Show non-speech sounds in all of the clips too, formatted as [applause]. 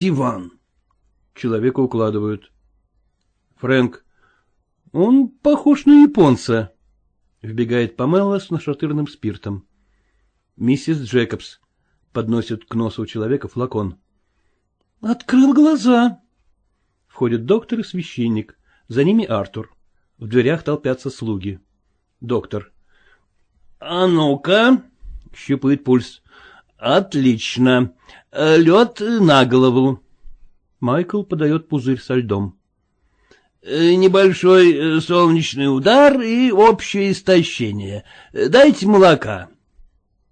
Иван. Человека укладывают. Фрэнк. Он похож на японца. Вбегает Памела с нашатырным спиртом. Миссис Джекобс подносит к носу человека флакон. Открыл глаза. Входит доктор и священник. За ними Артур. В дверях толпятся слуги. Доктор. — А ну-ка. Щупает пульс. — Отлично. Лед на голову. Майкл подает пузырь со льдом. Э, — Небольшой э, солнечный удар и общее истощение. Дайте молока.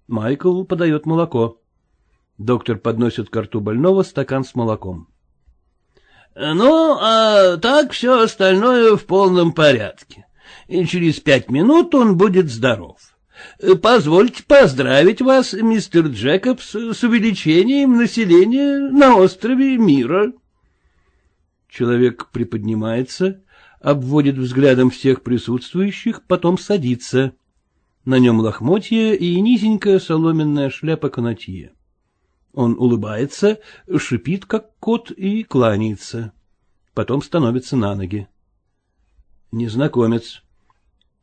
Майкл подает молоко. Доктор подносит к рту больного стакан с молоком. — Ну, а так все остальное в полном порядке. И через пять минут он будет здоров. Позвольте поздравить вас, мистер Джекобс, с увеличением населения на острове Мира. Человек приподнимается, обводит взглядом всех присутствующих, потом садится. На нем лохмотья и низенькая соломенная шляпа канатье. Он улыбается, шипит, как кот, и кланяется. Потом становится на ноги. Незнакомец. —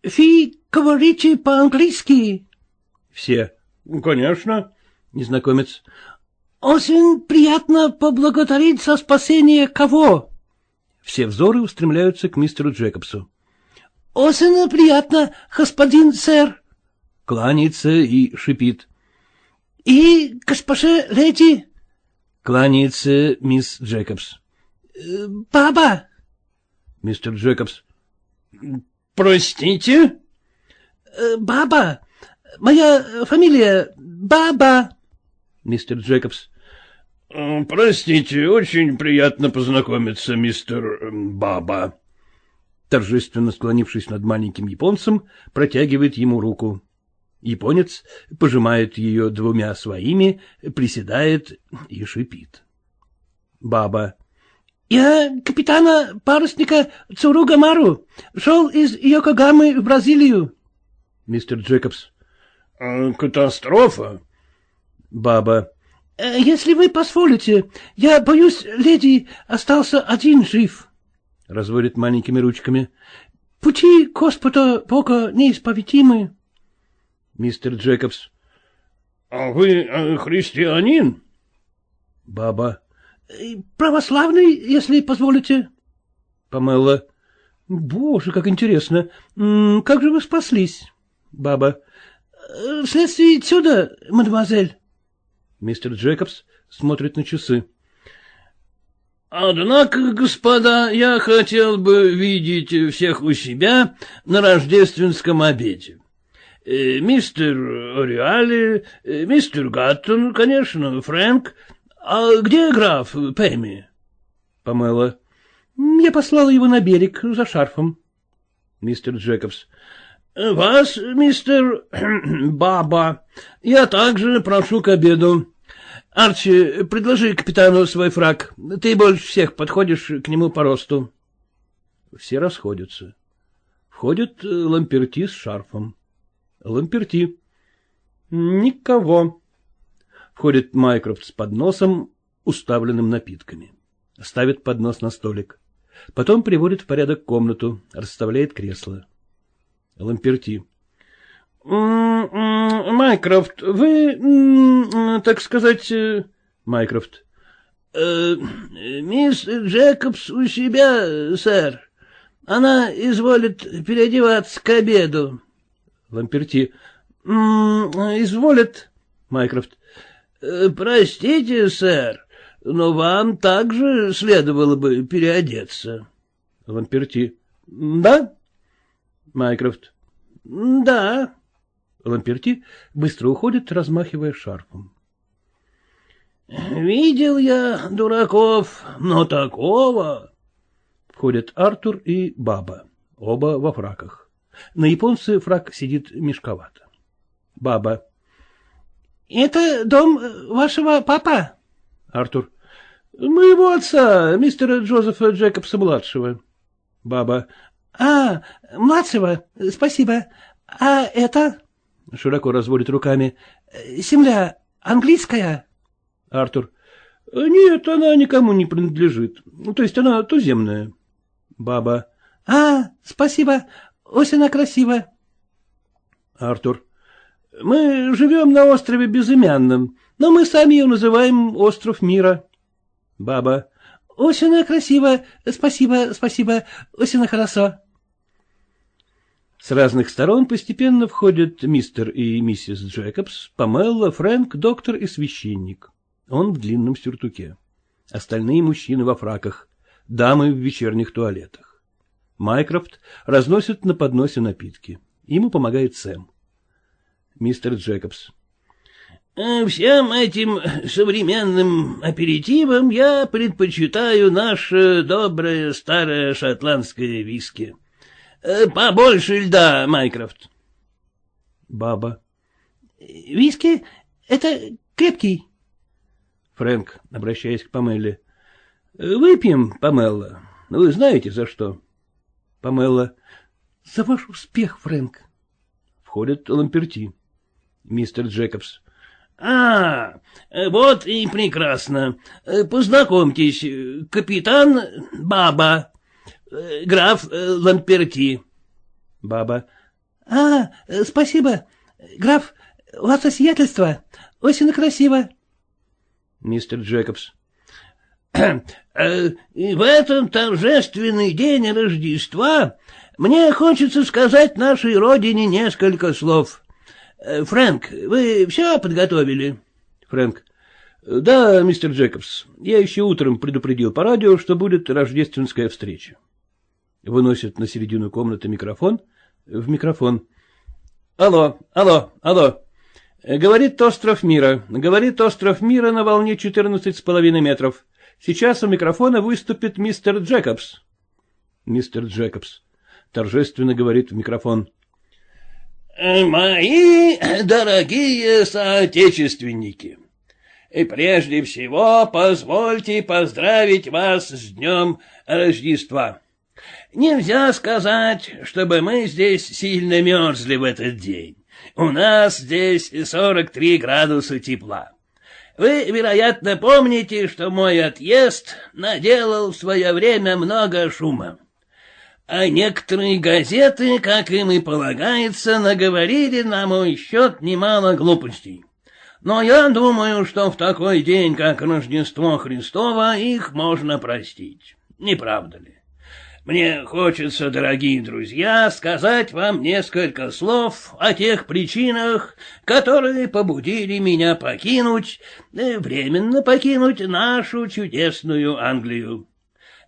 Фи, говорите по-английски? Все. — Конечно. Незнакомец. — Очень приятно поблагодарить за спасение кого? Все взоры устремляются к мистеру Джекобсу. — Очень приятно, господин сэр. Кланяется и шипит. — И госпоже леди? Кланяется мисс Джекобс. «Э, — Баба. Мистер Джекобс. — Простите? «Э, — Баба. Моя фамилия Баба. Мистер Джекобс. — Простите, очень приятно познакомиться, мистер Баба. Торжественно склонившись над маленьким японцем, протягивает ему руку. Японец пожимает ее двумя своими, приседает и шипит. Баба. — Я капитана парусника Цуруга Мару. Шел из Йокогамы в Бразилию. Мистер Джекобс. «А, — Катастрофа? Баба. — Если вы позволите, я боюсь, леди остался один жив. Разводит маленькими ручками. — Пути Господа Бога неисповедимы. Мистер Джекобс. — А вы э, христианин? Баба. — Православный, если позволите. Памела. — Боже, как интересно. Как же вы спаслись? Баба. — Вследствие чуда, мадемуазель. Мистер Джекобс смотрит на часы. — Однако, господа, я хотел бы видеть всех у себя на рождественском обеде. Э, мистер Ориали, э, мистер Гаттон, конечно, Фрэнк. А где граф Пэмми? Памела. Я послала его на берег за шарфом. Мистер Джекобс. Вас, мистер [clears throat] Баба, я также прошу к обеду. Арчи, предложи капитану свой фраг. Ты больше всех подходишь к нему по росту. Все расходятся. Входит Ламперти с шарфом. Ламперти. Никого. Входит Майкрофт с подносом, уставленным напитками. Ставит поднос на столик. Потом приводит в порядок комнату, расставляет кресло. Ламперти. Майкрофт, вы, так сказать... Э, Майкрофт. Э, мисс Джекобс у себя, сэр. Она изволит переодеваться к обеду. Ламперти. — Изволит. Майкрофт. «Э, — Простите, сэр, но вам также следовало бы переодеться. Ламперти. — Да? Майкрофт. — Да. Ламперти быстро уходит, размахивая шарфом. — Видел я дураков, но такого... Входят Артур и Баба, оба во фраках. На японце фраг сидит мешковато. Баба. — Это дом вашего папа? Артур. — Моего отца, мистера Джозефа Джекобса-младшего. Баба. — А, младшего, спасибо. А это? Широко разводит руками. — Земля английская? Артур. — Нет, она никому не принадлежит. То есть она туземная. Баба. — А, спасибо, ось она красивая. Артур. — Мы живем на острове Безымянном, но мы сами ее называем Остров Мира. Баба. — Ось она красивая, спасибо, спасибо, ось она хорошо. С разных сторон постепенно входят мистер и миссис Джекобс, Памелла, Фрэнк, доктор и священник. Он в длинном сюртуке. Остальные мужчины во фраках, дамы в вечерних туалетах. Майкрофт разносит на подносе напитки. Ему помогает Сэм. Мистер Джекобс. «Э, Всем этим современным аперитивам я предпочитаю наше доброе старое шотландское виски. Э, побольше льда, Майкрофт. Баба. Виски — это крепкий. Фрэнк, обращаясь к Памелле. Выпьем, Памелла. Вы знаете, за что? Памелла. За ваш успех, Фрэнк. Входит Ламперти. Мистер Джекобс. А, вот и прекрасно. Познакомьтесь, капитан Баба. Э, граф э, Ламперти. Баба. — А, спасибо. Граф, ваше сиятельство. Очень красиво. Мистер Джекобс. [clears throat] Э, в этом торжественный день Рождества мне хочется сказать нашей родине несколько слов. Фрэнк, вы все подготовили? Фрэнк. Да, мистер Джекобс, я еще утром предупредил по радио, что будет рождественская встреча. Выносит на середину комнаты микрофон. В микрофон. Алло, алло, алло. Говорит остров мира. Говорит остров мира на волне четырнадцать с половиной метров. Сейчас у микрофона выступит мистер Джекобс. Мистер Джекобс торжественно говорит в микрофон. Мои дорогие соотечественники, и прежде всего позвольте поздравить вас с днем Рождества. Нельзя сказать, чтобы мы здесь сильно мерзли в этот день. У нас здесь 43 градуса тепла. Вы, вероятно, помните, что мой отъезд наделал в свое время много шума. А некоторые газеты, как им и полагается, наговорили на мой счет немало глупостей. Но я думаю, что в такой день, как Рождество Христово, их можно простить. Не правда ли? Мне хочется, дорогие друзья, сказать вам несколько слов о тех причинах, которые побудили меня покинуть, э, временно покинуть нашу чудесную Англию.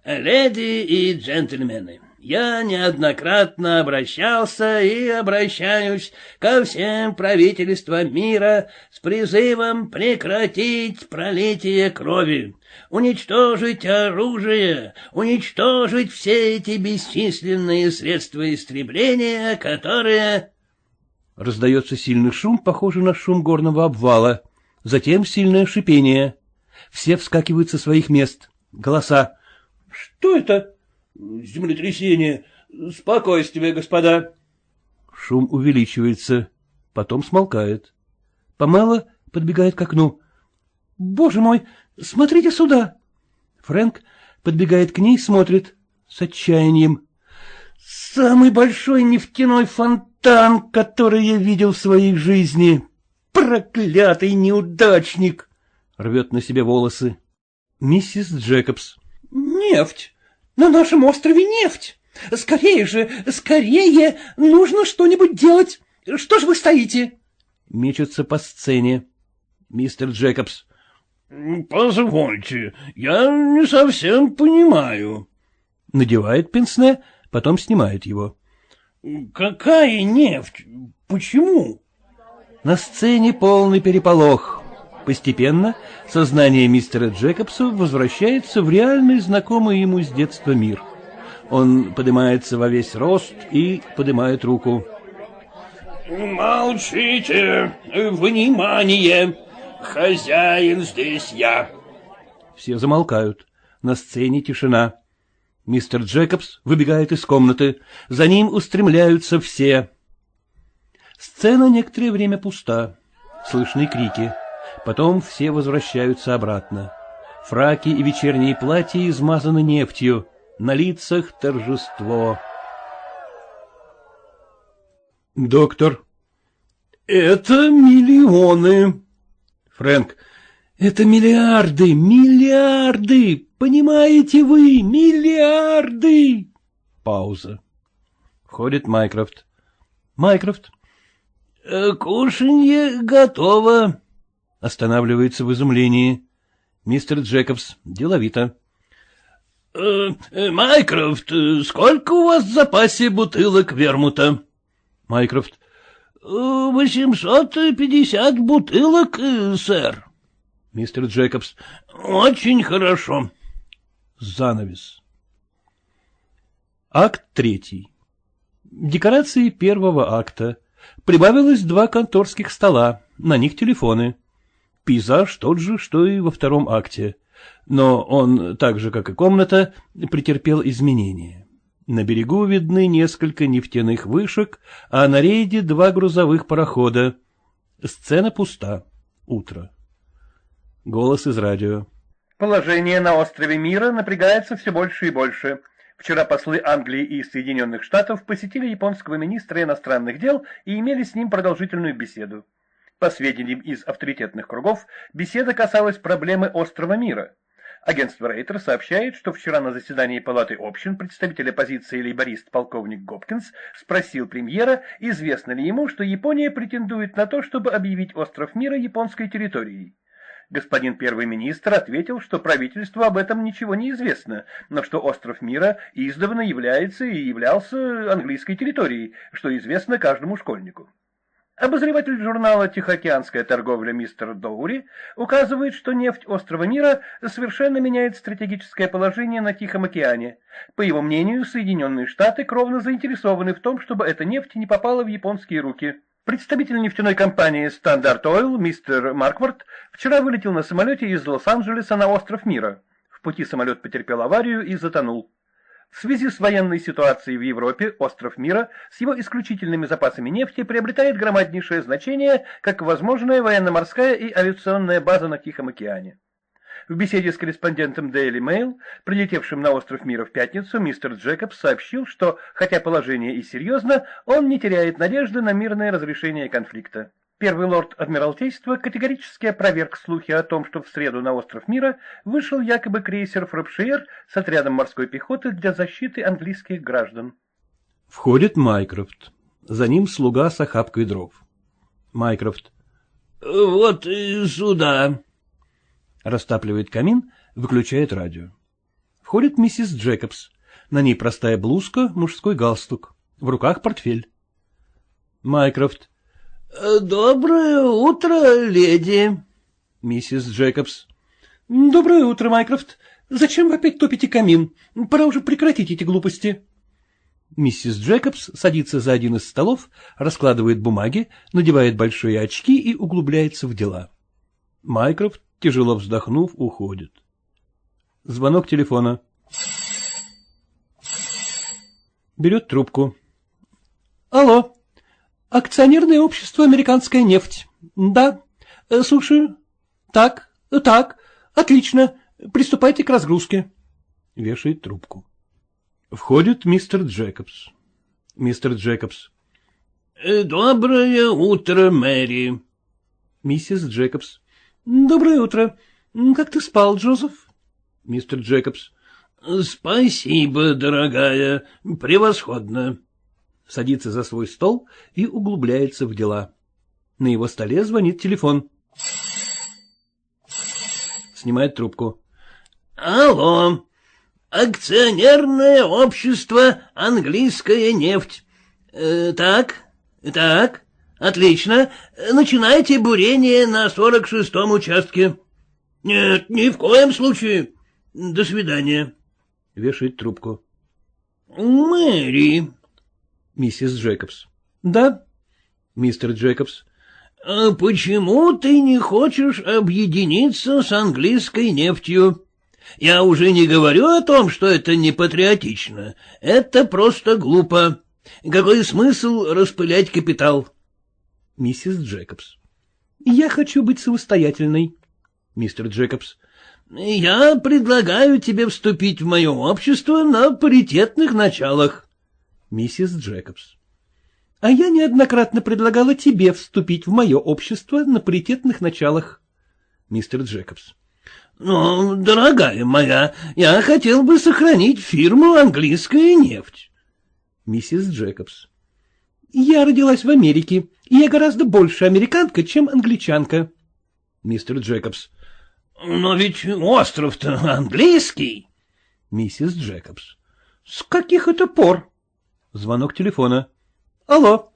Леди и джентльмены, я неоднократно обращался и обращаюсь ко всем правительствам мира с призывом прекратить пролитие крови, уничтожить оружие, уничтожить все эти бесчисленные средства истребления, которые... Раздается сильный шум, похожий на шум горного обвала. Затем сильное шипение. Все вскакивают со своих мест. Голоса. — Что это? — Землетрясение. Спокойствие, господа. Шум увеличивается, потом смолкает. Помало подбегает к окну. — Боже мой, Смотрите сюда. Фрэнк подбегает к ней, смотрит с отчаянием. Самый большой нефтяной фонтан, который я видел в своей жизни. Проклятый неудачник! Рвет на себе волосы. Миссис Джекобс. Нефть! На нашем острове нефть! Скорее же, скорее! Нужно что-нибудь делать! Что ж вы стоите? Мечется по сцене. Мистер Джекобс. — Позвольте, я не совсем понимаю. Надевает пенсне, потом снимает его. — Какая нефть? Почему? На сцене полный переполох. Постепенно сознание мистера Джекобса возвращается в реальный знакомый ему с детства мир. Он поднимается во весь рост и поднимает руку. — Молчите! Внимание! Хозяин здесь я. Все замолкают. На сцене тишина. Мистер Джекобс выбегает из комнаты. За ним устремляются все. Сцена некоторое время пуста. Слышны крики. Потом все возвращаются обратно. Фраки и вечерние платья измазаны нефтью, на лицах торжество. Доктор. Это миллионы. Фрэнк. Это миллиарды, миллиарды, понимаете вы, миллиарды. Пауза. Входит Майкрофт. Майкрофт. «Э, кушанье готово. Останавливается в изумлении. Мистер Джекобс, деловито. «Э, э, — Майкрофт, сколько у вас в запасе бутылок вермута? Майкрофт. — Восемьсот пятьдесят бутылок, сэр. Мистер Джекобс. — Очень хорошо. Занавес. Акт третий. Декорации первого акта. Прибавилось два конторских стола, на них телефоны. Пейзаж тот же, что и во втором акте. Но он, так же, как и комната, претерпел изменения. На берегу видны несколько нефтяных вышек, а на рейде два грузовых парохода. Сцена пуста. Утро. Голос из радио. Положение на острове Мира напрягается все больше и больше. Вчера послы Англии и Соединенных Штатов посетили японского министра иностранных дел и имели с ним продолжительную беседу. По сведениям из авторитетных кругов, беседа касалась проблемы острова Мира. Агентство Рейтер сообщает, что вчера на заседании Палаты общин представитель оппозиции лейборист полковник Гопкинс спросил премьера, известно ли ему, что Япония претендует на то, чтобы объявить остров Мира японской территорией. Господин первый министр ответил, что правительству об этом ничего не известно, но что остров Мира издавна является и являлся английской территорией, что известно каждому школьнику. Обозреватель журнала «Тихоокеанская торговля» мистер Доури указывает, что нефть острова Мира совершенно меняет стратегическое положение на Тихом океане. По его мнению, Соединенные Штаты кровно заинтересованы в том, чтобы эта нефть не попала в японские руки. Представитель нефтяной компании Standard Oil, мистер Марквард, вчера вылетел на самолете из Лос-Анджелеса на остров Мира. В пути самолет потерпел аварию и затонул. В связи с военной ситуацией в Европе остров Мира с его исключительными запасами нефти приобретает громаднейшее значение как возможная военно-морская и авиационная база на Тихом океане. В беседе с корреспондентом Daily Mail, прилетевшим на остров Мира в пятницу, мистер Джекобс сообщил, что, хотя положение и серьезно, он не теряет надежды на мирное разрешение конфликта. Первый лорд Адмиралтейства категорически опроверг слухи о том, что в среду на остров Мира вышел якобы крейсер «Фрапшиер» с отрядом морской пехоты для защиты английских граждан. Входит Майкрофт. За ним слуга с охапкой дров. Майкрофт. — Вот сюда. Растапливает камин, выключает радио. Входит миссис Джекобс. На ней простая блузка, мужской галстук. В руках портфель. Майкрофт. — Доброе утро, леди. Миссис Джекобс. — Доброе утро, Майкрофт. Зачем вы опять топите камин? Пора уже прекратить эти глупости. Миссис Джекобс садится за один из столов, раскладывает бумаги, надевает большие очки и углубляется в дела. Майкрофт, тяжело вздохнув, уходит. Звонок телефона. Берет трубку. — Алло. Акционерное общество «Американская нефть». Да. Э, слушаю. Так, так. Отлично. Приступайте к разгрузке. Вешает трубку. Входит мистер Джекобс. Мистер Джекобс. «Э, — Доброе утро, Мэри. Миссис Джекобс. — Доброе утро. Как ты спал, Джозеф? Мистер Джекобс. — Спасибо, дорогая. Превосходно садится за свой стол и углубляется в дела. На его столе звонит телефон. Снимает трубку. — Алло, акционерное общество «Английская нефть». Э, так, так, отлично. Начинайте бурение на сорок шестом участке. — Нет, ни в коем случае. До свидания. Вешает трубку. — Мэри, Миссис Джекобс. — Да. Мистер Джекобс. А — Почему ты не хочешь объединиться с английской нефтью? Я уже не говорю о том, что это не патриотично. Это просто глупо. Какой смысл распылять капитал? Миссис Джекобс. — Я хочу быть самостоятельной. Мистер Джекобс. Я предлагаю тебе вступить в мое общество на паритетных началах. Миссис Джекобс. А я неоднократно предлагала тебе вступить в мое общество на паритетных началах. Мистер Джекобс. — Ну, дорогая моя, я хотел бы сохранить фирму «Английская нефть». Миссис Джекобс. — Я родилась в Америке, и я гораздо больше американка, чем англичанка. Мистер Джекобс. — Но ведь остров-то английский. Миссис Джекобс. — С каких это пор? Звонок телефона. — Алло,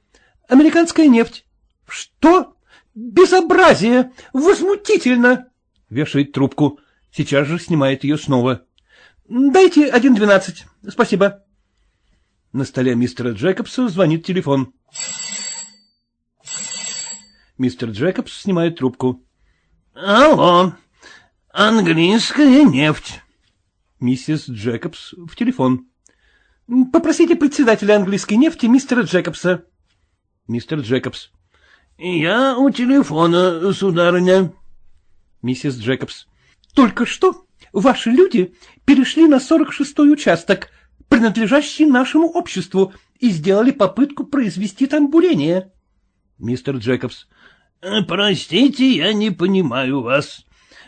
американская нефть. — Что? Безобразие! Возмутительно! Вешает трубку. Сейчас же снимает ее снова. — Дайте один двенадцать. Спасибо. На столе мистера Джекобса звонит телефон. Мистер Джекобс снимает трубку. — Алло, английская нефть. Миссис Джекобс в телефон. — Попросите председателя английской нефти мистера Джекобса. Мистер Джекобс. — Я у телефона, сударыня. Миссис Джекобс. — Только что ваши люди перешли на сорок шестой участок, принадлежащий нашему обществу, и сделали попытку произвести там бурение. Мистер Джекобс. — Простите, я не понимаю вас.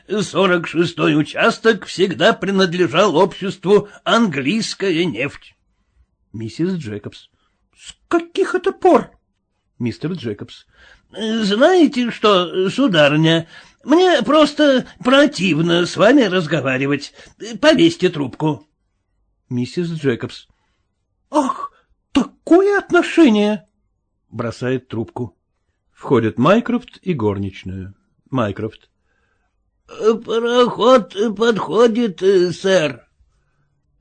Сорок шестой участок всегда принадлежал обществу «Английская нефть». Миссис Джекобс. — С каких это пор? Мистер Джекобс. — Знаете что, сударыня, мне просто противно с вами разговаривать. Повесьте трубку. Миссис Джекобс. — Ах, такое отношение! Бросает трубку. Входят Майкрофт и горничная. Майкрофт. — Пароход подходит, сэр.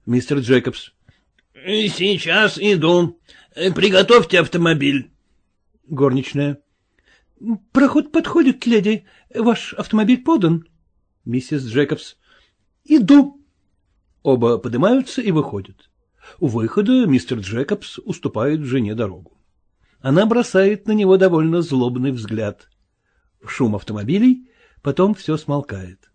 Мистер Джекобс. — Сейчас иду. Приготовьте автомобиль. Горничная. — Проход подходит, леди. Ваш автомобиль подан. Миссис Джекобс. — Иду. Оба поднимаются и выходят. У выхода мистер Джекобс уступает жене дорогу. Она бросает на него довольно злобный взгляд. Шум автомобилей, потом все смолкает.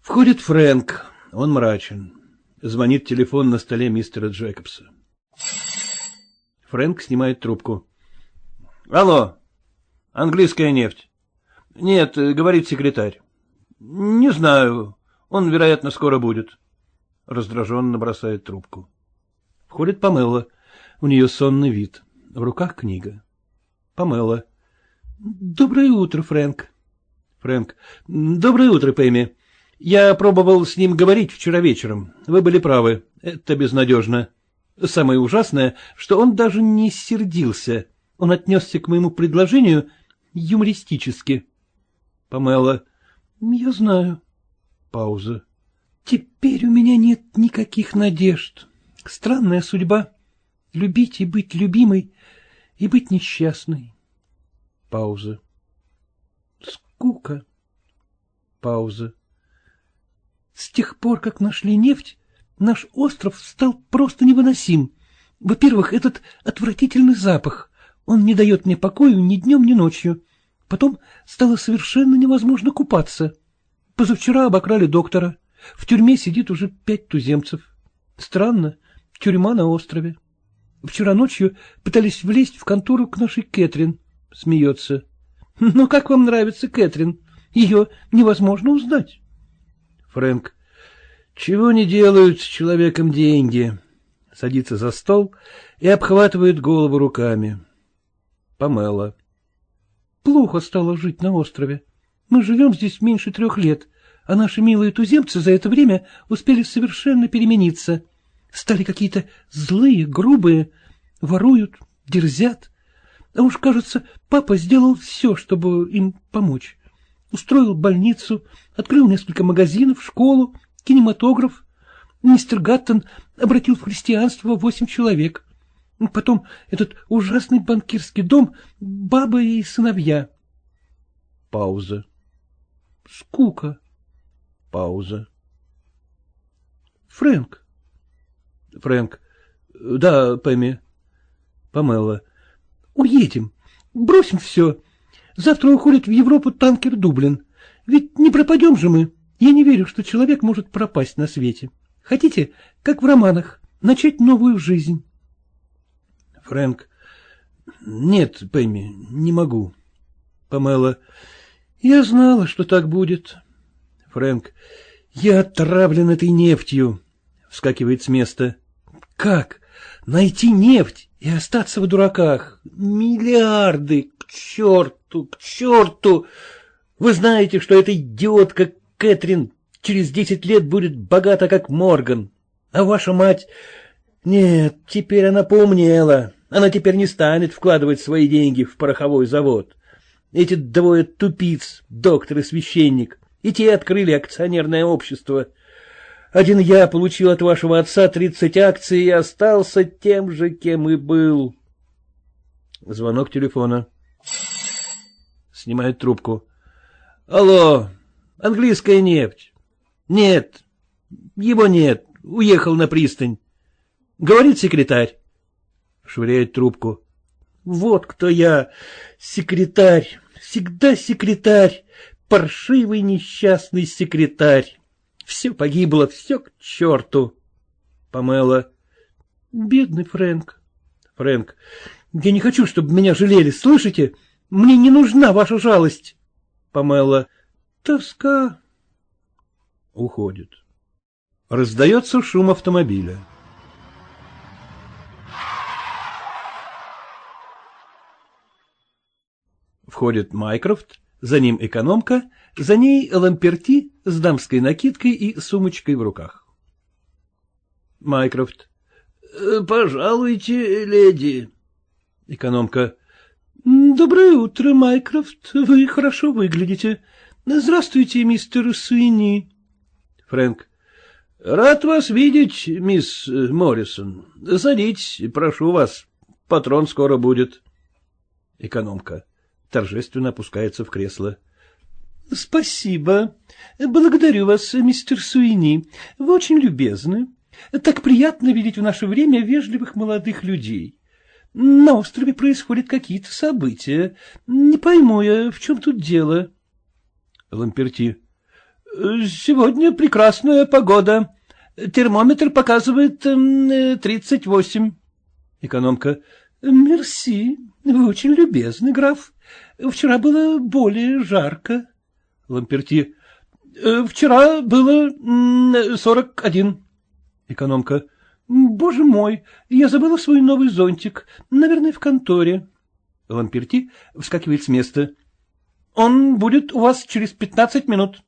Входит Фрэнк, он мрачен. Звонит телефон на столе мистера Джекобса. Фрэнк снимает трубку. — Алло, английская нефть. — Нет, говорит секретарь. — Не знаю, он, вероятно, скоро будет. Раздраженно бросает трубку. Входит Памела. У нее сонный вид. В руках книга. Памела. — Доброе утро, Фрэнк. Фрэнк. — Доброе утро, Пэми. Я пробовал с ним говорить вчера вечером. Вы были правы. Это безнадежно. Самое ужасное, что он даже не сердился. Он отнесся к моему предложению юмористически. Памела. — Я знаю. Пауза. — Теперь у меня нет никаких надежд. Странная судьба. Любить и быть любимой, и быть несчастной. Пауза. Скука. Пауза. С тех пор, как нашли нефть, наш остров стал просто невыносим. Во-первых, этот отвратительный запах. Он не дает мне покоя ни днем, ни ночью. Потом стало совершенно невозможно купаться. Позавчера обокрали доктора. В тюрьме сидит уже пять туземцев. Странно, тюрьма на острове. Вчера ночью пытались влезть в контору к нашей Кэтрин. Смеется. Но как вам нравится Кэтрин? Ее невозможно узнать. Фрэнк. Чего не делают с человеком деньги? Садится за стол и обхватывает голову руками. Памела. Плохо стало жить на острове. Мы живем здесь меньше трех лет, а наши милые туземцы за это время успели совершенно перемениться. Стали какие-то злые, грубые, воруют, дерзят. А уж, кажется, папа сделал все, чтобы им помочь устроил больницу, открыл несколько магазинов, школу, кинематограф. Мистер Гаттон обратил в христианство восемь человек. Потом этот ужасный банкирский дом, баба и сыновья. Пауза. Скука. Пауза. Фрэнк. Фрэнк. Да, Пэмми. Памела. Уедем. Бросим все. Завтра уходит в Европу танкер Дублин. Ведь не пропадем же мы. Я не верю, что человек может пропасть на свете. Хотите, как в романах, начать новую жизнь? Фрэнк. Нет, Пэмми, не могу. Памела. Я знала, что так будет. Фрэнк. Я отравлен этой нефтью. Вскакивает с места. Как? Найти нефть и остаться в дураках? Миллиарды! К черту, к черту! Вы знаете, что эта идиотка Кэтрин через десять лет будет богата, как Морган. А ваша мать... Нет, теперь она поумнела. Она теперь не станет вкладывать свои деньги в пороховой завод. Эти двое тупиц, доктор и священник, и те открыли акционерное общество. Один я получил от вашего отца тридцать акций и остался тем же, кем и был. Звонок телефона. Снимает трубку. Алло, английская нефть. Нет, его нет, уехал на пристань. Говорит секретарь. Швыряет трубку. Вот кто я, секретарь, всегда секретарь, паршивый несчастный секретарь. Все погибло, все к черту. Памела. Бедный Фрэнк. Фрэнк. Я не хочу, чтобы меня жалели, слышите? Мне не нужна ваша жалость. Памела. Тоска. Уходит. Раздается шум автомобиля. Входит Майкрофт, за ним экономка, за ней Ламперти с дамской накидкой и сумочкой в руках. Майкрофт. «Э, — Пожалуйте, леди. Экономка. — Доброе утро, Майкрофт. Вы хорошо выглядите. Здравствуйте, мистер Суини. Фрэнк. — Рад вас видеть, мисс Моррисон. Садитесь, прошу вас. Патрон скоро будет. Экономка торжественно опускается в кресло. — Спасибо. Благодарю вас, мистер Суини. Вы очень любезны. Так приятно видеть в наше время вежливых молодых людей. На острове происходят какие-то события. Не пойму я, в чем тут дело. Ламперти. — Сегодня прекрасная погода. Термометр показывает тридцать восемь. Экономка. — Мерси. Вы очень любезны, граф. Вчера было более жарко. Ламперти. Э, вчера было сорок один. Экономка. Боже мой, я забыла свой новый зонтик. Наверное, в конторе. Ламперти вскакивает с места. Он будет у вас через пятнадцать минут.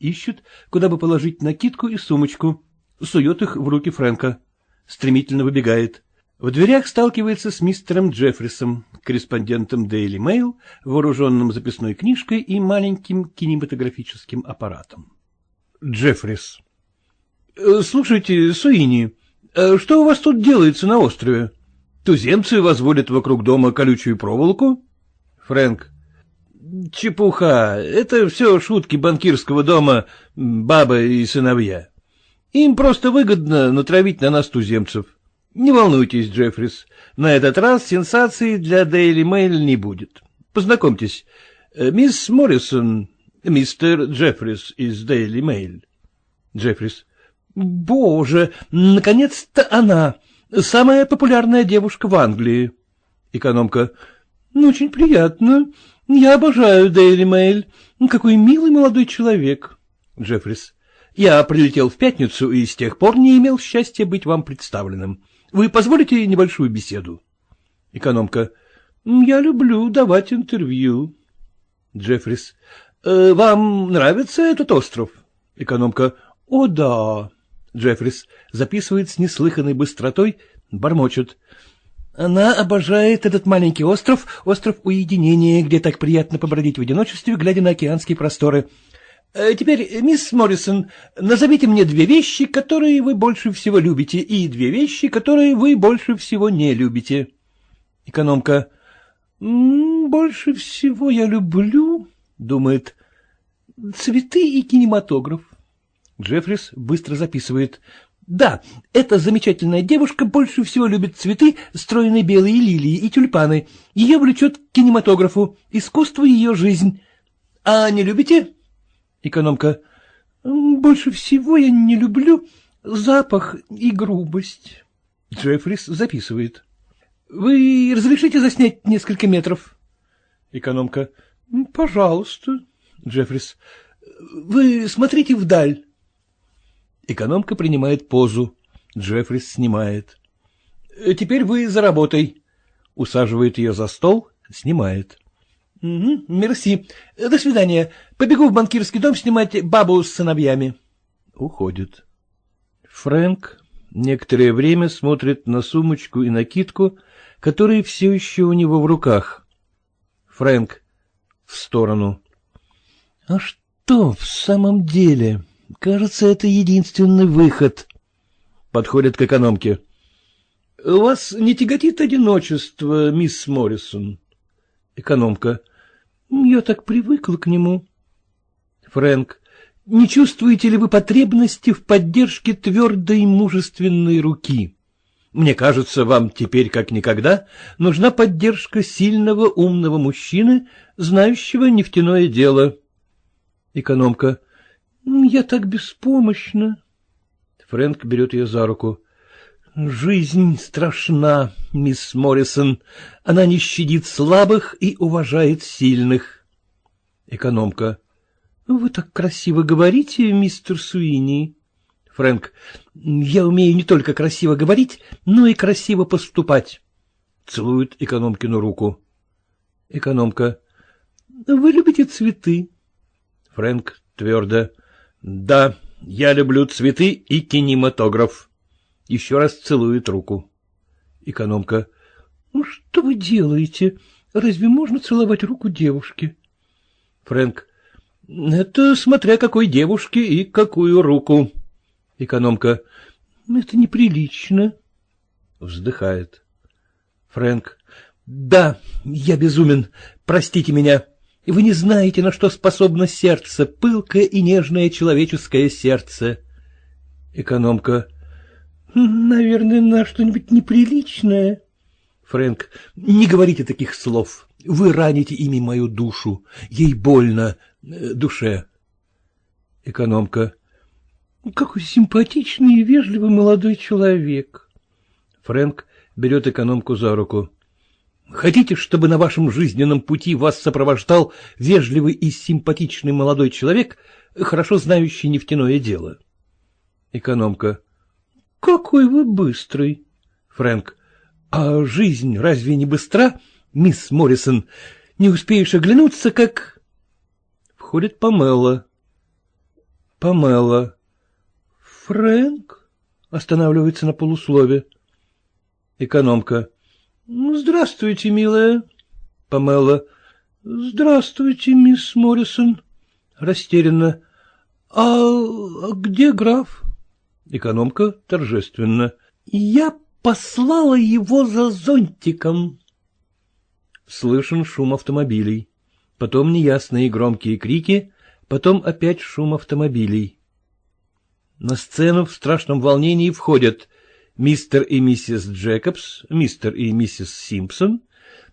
Ищет, куда бы положить накидку и сумочку. Сует их в руки Фрэнка. Стремительно выбегает. В дверях сталкивается с мистером Джеффрисом, корреспондентом Daily Mail, вооруженным записной книжкой и маленьким кинематографическим аппаратом. Джеффрис. «Э, — Слушайте, Суини, что у вас тут делается на острове? Туземцы возводят вокруг дома колючую проволоку? Фрэнк. — Чепуха, это все шутки банкирского дома «Баба и сыновья». Им просто выгодно натравить на нас туземцев. Не волнуйтесь, Джеффрис, на этот раз сенсации для Daily Mail не будет. Познакомьтесь, э, мисс Моррисон, мистер Джеффрис из Daily Mail. Джеффрис. Боже, наконец-то она, самая популярная девушка в Англии. Экономка. Ну, очень приятно. Я обожаю Daily Mail. Какой милый молодой человек. Джеффрис. Я прилетел в пятницу и с тех пор не имел счастья быть вам представленным. Вы позволите небольшую беседу? Экономка. Я люблю давать интервью. Джеффрис. «Э, вам нравится этот остров? Экономка. О, да. Джеффрис записывает с неслыханной быстротой, бормочет. Она обожает этот маленький остров, остров уединения, где так приятно побродить в одиночестве, глядя на океанские просторы. Э, теперь, мисс Моррисон, назовите мне две вещи, которые вы больше всего любите, и две вещи, которые вы больше всего не любите. Экономка. Больше всего я люблю, думает, цветы и кинематограф. Джеффрис быстро записывает. Да, эта замечательная девушка больше всего любит цветы, стройные белые лилии и тюльпаны. Ее влечет к кинематографу, искусство ее жизнь. А не любите? Экономка. Больше всего я не люблю запах и грубость. Джеффрис записывает. Вы разрешите заснять несколько метров? Экономка. Пожалуйста. Джеффрис. Вы смотрите вдаль. Экономка принимает позу. Джеффрис снимает. Теперь вы за работой. Усаживает ее за стол, снимает. Угу, мерси. До свидания. Побегу в банкирский дом снимать бабу с сыновьями. Уходит. Фрэнк некоторое время смотрит на сумочку и накидку, которые все еще у него в руках. Фрэнк в сторону. А что в самом деле? Кажется, это единственный выход. Подходит к экономке. — Вас не тяготит одиночество, мисс Моррисон? Экономка. — Я так привыкла к нему. Фрэнк. Не чувствуете ли вы потребности в поддержке твердой мужественной руки? Мне кажется, вам теперь, как никогда, нужна поддержка сильного умного мужчины, знающего нефтяное дело. Экономка. Я так беспомощна. Фрэнк берет ее за руку. Жизнь страшна, мисс Моррисон. Она не щадит слабых и уважает сильных. Экономка. Вы так красиво говорите, мистер Суини. Фрэнк. Я умею не только красиво говорить, но и красиво поступать. Целует экономкину руку. Экономка. Вы любите цветы? Фрэнк твердо. Да, я люблю цветы и кинематограф. Еще раз целует руку. Экономка. Ну, что вы делаете? Разве можно целовать руку девушки? Фрэнк. Это смотря какой девушке и какую руку. Экономка. Это неприлично. Вздыхает. Фрэнк. Да, я безумен. Простите меня. Вы не знаете, на что способно сердце, пылкое и нежное человеческое сердце. Экономка. Наверное, на что-нибудь неприличное. Фрэнк, не говорите таких слов. Вы раните ими мою душу. Ей больно. Э, душе. Экономка. Какой симпатичный и вежливый молодой человек. Фрэнк берет экономку за руку. Хотите, чтобы на вашем жизненном пути вас сопровождал вежливый и симпатичный молодой человек, хорошо знающий нефтяное дело? Экономка. Какой вы быстрый. Фрэнк. А жизнь разве не быстра, мисс Моррисон? Не успеешь оглянуться, как... Входит Памела. Памела. Фрэнк? Останавливается на полуслове. Экономка. Здравствуйте, милая. Памела. Здравствуйте, мисс Моррисон. Растерянно. А где граф? Экономка торжественно. Я послала его за зонтиком. Слышен шум автомобилей, потом неясные громкие крики, потом опять шум автомобилей. На сцену в страшном волнении входят мистер и миссис Джекобс, мистер и миссис Симпсон,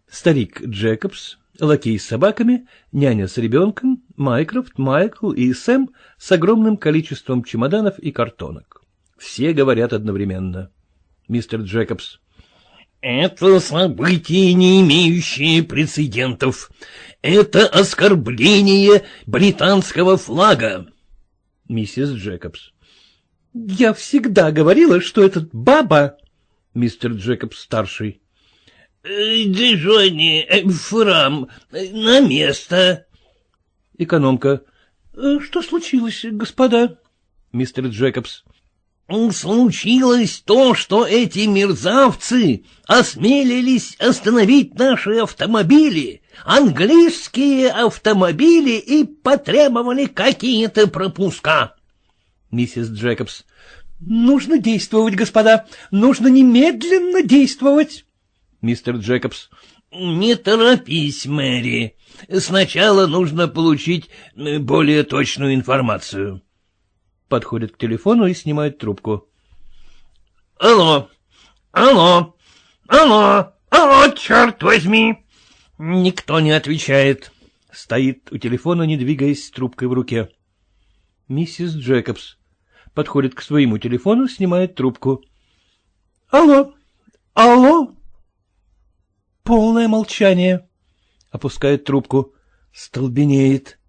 старик Джекобс, лакей с собаками, няня с ребенком, Майкрофт, Майкл и Сэм с огромным количеством чемоданов и картонок. Все говорят одновременно. Мистер Джекобс. Это событие, не имеющее прецедентов. Это оскорбление британского флага. Миссис Джекобс. Я всегда говорила, что этот баба... Мистер Джекобс старший. Э, Джонни, э, Фрам, э, на место. Экономка. Что случилось, господа? Мистер Джекобс. Случилось то, что эти мерзавцы осмелились остановить наши автомобили, английские автомобили, и потребовали какие-то пропуска. Миссис Джекобс. Нужно действовать, господа, нужно немедленно действовать. Мистер Джекобс. Не торопись, Мэри. Сначала нужно получить более точную информацию подходит к телефону и снимает трубку. — Алло! Алло! Алло! Алло, черт возьми! Никто не отвечает. Стоит у телефона, не двигаясь с трубкой в руке. Миссис Джекобс подходит к своему телефону, снимает трубку. — Алло, алло. Полное молчание. Опускает трубку. Столбенеет.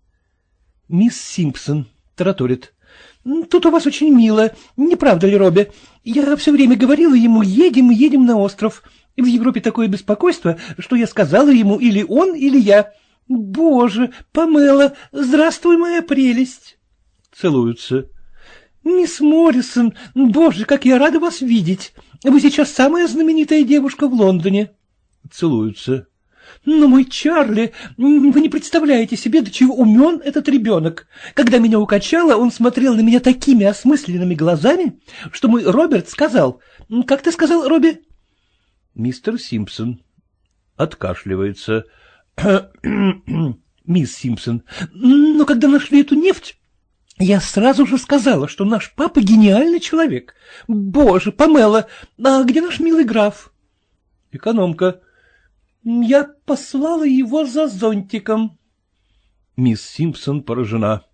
Мисс Симпсон тараторит. — Тут у вас очень мило, не правда ли, Робби? Я все время говорила ему, едем, едем на остров. В Европе такое беспокойство, что я сказала ему или он, или я. Боже, Памела, здравствуй, моя прелесть. Целуются. Мисс Моррисон, боже, как я рада вас видеть. Вы сейчас самая знаменитая девушка в Лондоне. Целуются. Но, мой Чарли, вы не представляете себе, до чего умен этот ребенок. Когда меня укачало, он смотрел на меня такими осмысленными глазами, что мой Роберт сказал... Как ты сказал, Робби? Мистер Симпсон откашливается. [coughs] Мисс Симпсон, но когда нашли эту нефть, я сразу же сказала, что наш папа гениальный человек. Боже, Памела, а где наш милый граф? Экономка. Я послала его за зонтиком. Мисс Симпсон поражена.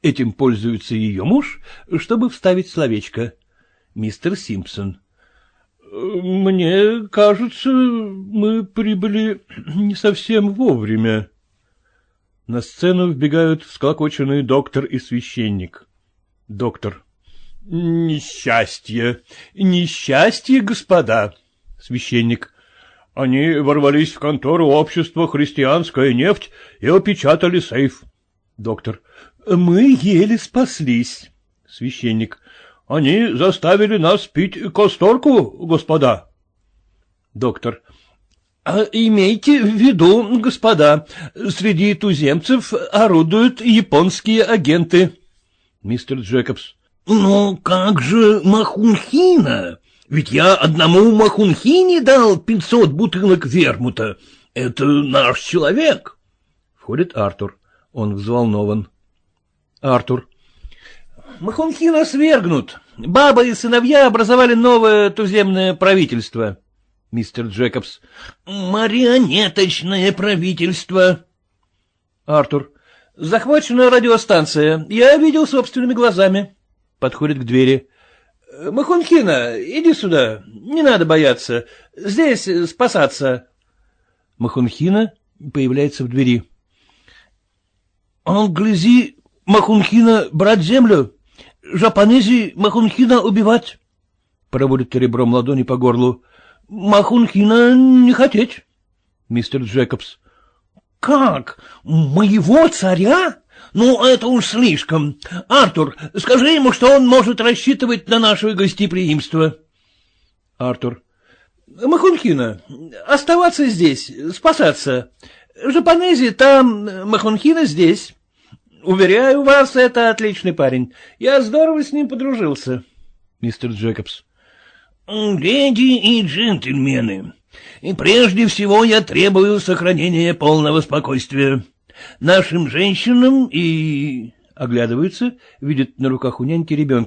Этим пользуется ее муж, чтобы вставить словечко. Мистер Симпсон. Мне кажется, мы прибыли не совсем вовремя. На сцену вбегают всклокоченный доктор и священник. Доктор. — Несчастье, несчастье, господа. Священник. Они ворвались в контору общества «Христианская нефть» и опечатали сейф. Доктор. — Мы еле спаслись. Священник. — Они заставили нас пить косторку, господа. Доктор. — а имейте в виду, господа, среди туземцев орудуют японские агенты. Мистер Джекобс. Ну, как же Махунхина? Ведь я одному Махунхине дал пятьсот бутылок вермута. Это наш человек. Входит Артур. Он взволнован. Артур. Махунхина свергнут. Баба и сыновья образовали новое туземное правительство мистер Джекобс. — Марионеточное правительство. Артур. — Захвачена радиостанция. Я видел собственными глазами. Подходит к двери. — Махунхина, иди сюда. Не надо бояться. Здесь спасаться. Махунхина появляется в двери. — Англизи Махунхина брать землю, жапонези Махунхина убивать. Проводит ребром ладони по горлу. Махунхина не хотеть. Мистер Джекобс. — Как? Моего царя? Ну, это уж слишком. Артур, скажи ему, что он может рассчитывать на наше гостеприимство. Артур. — Махунхина, оставаться здесь, спасаться. Жапонези там, Махунхина здесь. Уверяю вас, это отличный парень. Я здорово с ним подружился. Мистер Джекобс. Леди и джентльмены, и прежде всего я требую сохранения полного спокойствия. Нашим женщинам и... Оглядываются, видят на руках у няньки ребенка.